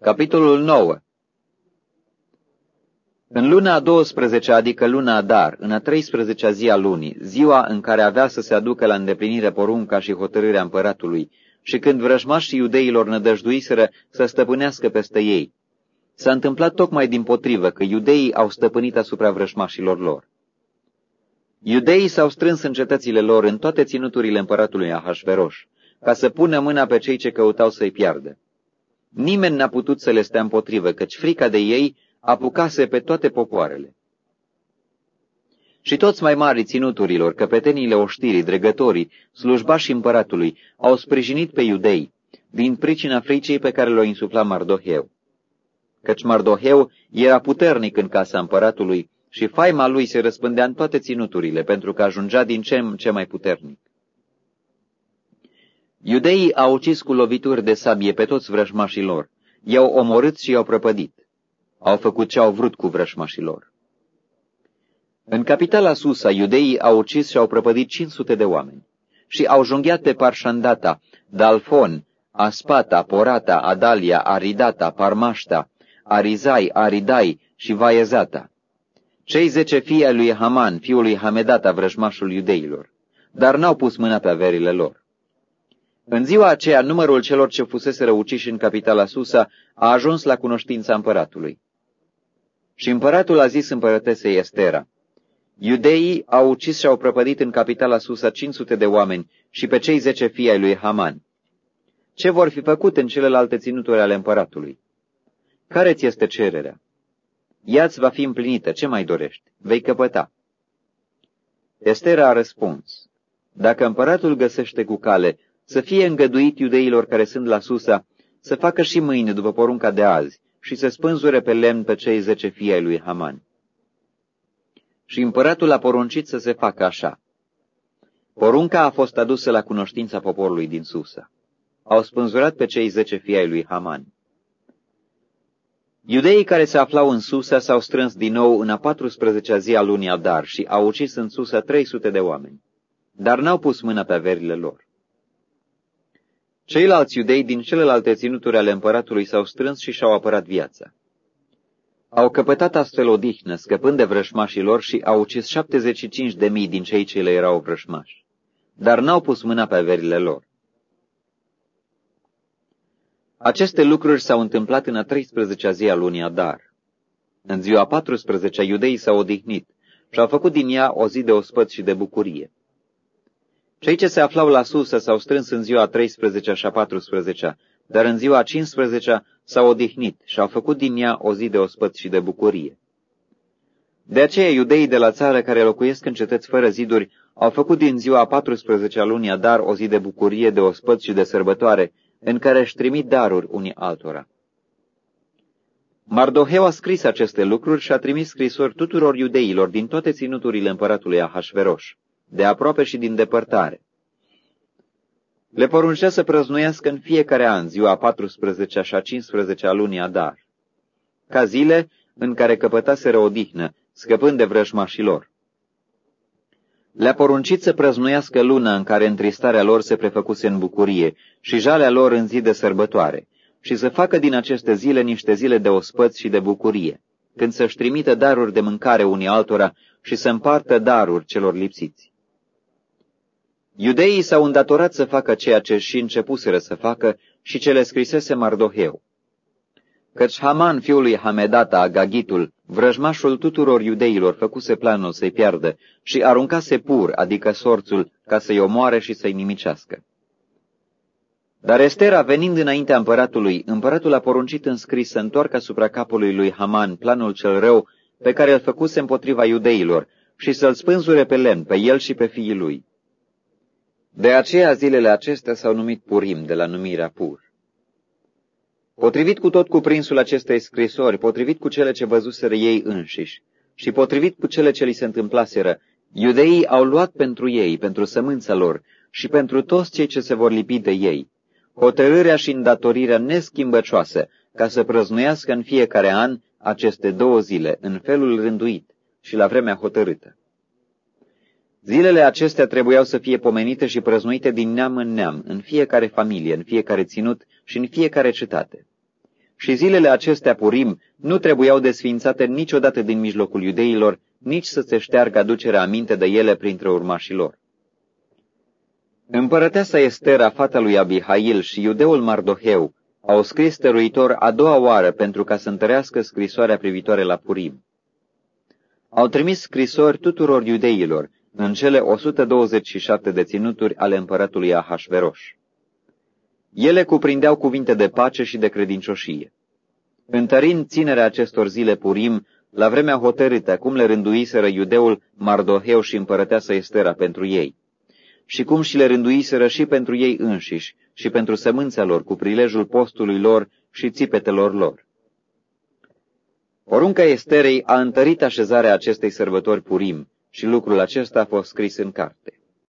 Capitolul 9 În luna a 12 adică luna Adar, în a 13-a zi a lunii, ziua în care avea să se aducă la îndeplinire porunca și hotărârea împăratului, și când vrăjmașii iudeilor nădăjduiseră să stăpânească peste ei, s-a întâmplat tocmai din potrivă că iudeii au stăpânit asupra vrăjmașilor lor. Iudeii s-au strâns în cetățile lor în toate ținuturile împăratului Ahasveros, ca să pună mâna pe cei ce căutau să-i piardă. Nimeni n-a putut să le stea împotrivă, căci frica de ei apucase pe toate popoarele. Și toți mai mari ținuturilor, căpeteniile oștirii, dregătorii, slujbașii împăratului, au sprijinit pe iudei, din pricina fricii pe care l-o insufla Mardoheu. Căci Mardoheu era puternic în casa împăratului și faima lui se răspândea în toate ținuturile, pentru că ajungea din ce în ce mai puternic. Iudeii au ucis cu lovituri de sabie pe toți vrăjmașii lor, i-au omorât și i-au prăpădit. Au făcut ce au vrut cu vrăjmașii lor. În capitala Susa, iudeii au ucis și au prăpădit 500 de oameni și au junghiat pe Parșandata, Dalfon, Aspata, Porata, Adalia, Aridata, Parmașta, Arizai, Aridai și Vaezata. Cei zece fii ai lui Haman, fiul lui Hamedata, vrăjmașul iudeilor, dar n-au pus mâna pe averile lor. În ziua aceea, numărul celor ce fusese răuciși în capitala Susa a ajuns la cunoștința împăratului. Și împăratul a zis împărătesei Estera, Iudeii au ucis și au prăpădit în capitala Susa 500 de oameni și pe cei zece fii ai lui Haman. Ce vor fi făcut în celelalte ținuturi ale împăratului? Care ți este cererea? Ea-ți va fi împlinită, ce mai dorești? Vei căpăta. Estera a răspuns, Dacă împăratul găsește cu cale să fie îngăduit iudeilor care sunt la Susa să facă și mâine după porunca de azi și să spânzure pe lemn pe cei zece fii ai lui Haman. Și împăratul a poruncit să se facă așa. Porunca a fost adusă la cunoștința poporului din Susa. Au spânzurat pe cei zece fii ai lui Haman. Iudeii care se aflau în Susa s-au strâns din nou în a 14-a zi a lunii Adar și au ucis în Susa 300 de oameni, dar n-au pus mâna pe averile lor. Ceilalți iudei din celelalte ținuturi ale împăratului s-au strâns și și-au apărat viața. Au căpătat astfel odihnă, scăpând de vrășmașii lor și au ucis 75 de mii din cei ce le erau vrășmași, dar n-au pus mâna pe averile lor. Aceste lucruri s-au întâmplat în a 13-a zi a lunii Adar. În ziua 14 iudeii s-au odihnit și au făcut din ea o zi de ospăț și de bucurie. Cei ce se aflau la susă s-au strâns în ziua 13 și a 14 dar în ziua 15 s-au odihnit și au făcut din ea o zi de ospăț și de bucurie. De aceea iudeii de la țară care locuiesc în cetăți fără ziduri au făcut din ziua 14 a lunii Adar o zi de bucurie, de ospăț și de sărbătoare, în care își trimit daruri unii altora. Mardoheu a scris aceste lucruri și a trimis scrisori tuturor iudeilor din toate ținuturile împăratului Ahasveros de aproape și din depărtare. Le poruncea să prăznuiască în fiecare an ziua 14 și a 15 a lunii Adar, ca zile în care căpătaseră odihnă, scăpând de vrăjmașilor. Le-a poruncit să prăznuiască luna în care întristarea lor se prefăcuse în bucurie și jalea lor în zi de sărbătoare, și să facă din aceste zile niște zile de ospăț și de bucurie, când să-și trimită daruri de mâncare unii altora și să împartă daruri celor lipsiți. Iudeii s-au îndatorat să facă ceea ce și începuseră să facă și ce le scrisese Mardoheu. Căci Haman, fiul lui Hamedata, Agagitul, vrăjmașul tuturor iudeilor, făcuse planul să-i piardă și aruncase pur, adică sorțul, ca să-i omoare și să-i nimicească. Dar Estera, venind înaintea împăratului, împăratul a poruncit în scris să întoarcă asupra capului lui Haman planul cel rău pe care îl făcuse împotriva iudeilor și să-l spânzure pe lemn, pe el și pe fiii lui. De aceea zilele acestea s-au numit Purim, de la numirea Pur. Potrivit cu tot cuprinsul acestei scrisori, potrivit cu cele ce văzuseră ei înșiși și potrivit cu cele ce li se întâmplaseră, iudeii au luat pentru ei, pentru sămânța lor și pentru toți cei ce se vor lipi de ei, hotărârea și îndatorirea neschimbăcioasă ca să prăznuiască în fiecare an aceste două zile, în felul rânduit și la vremea hotărâtă. Zilele acestea trebuiau să fie pomenite și prăznuite din neam în neam, în fiecare familie, în fiecare ținut și în fiecare cetate. și zilele acestea Purim nu trebuiau desfințate niciodată din mijlocul iudeilor, nici să se șteargă aducerea aminte de ele printre urmașii lor. Împărăteasa Estera, fata lui Abihail și iudeul Mardoheu au scris stăruitor a doua oară pentru ca să întărească scrisoarea privitoare la Purim. Au trimis scrisori tuturor iudeilor în cele 127 de ținuturi ale împăratului Ahasveros. Ele cuprindeau cuvinte de pace și de credincioșie. Întărind ținerea acestor zile Purim, la vremea hotărâtă, cum le rânduiseră iudeul Mardoheu și împărăteasa Estera pentru ei, și cum și le rânduiseră și pentru ei înșiși și pentru sămânța lor cu prilejul postului lor și țipetelor lor. Porunca Esterei a întărit așezarea acestei sărbători Purim și lucrul acesta a fost scris în carte.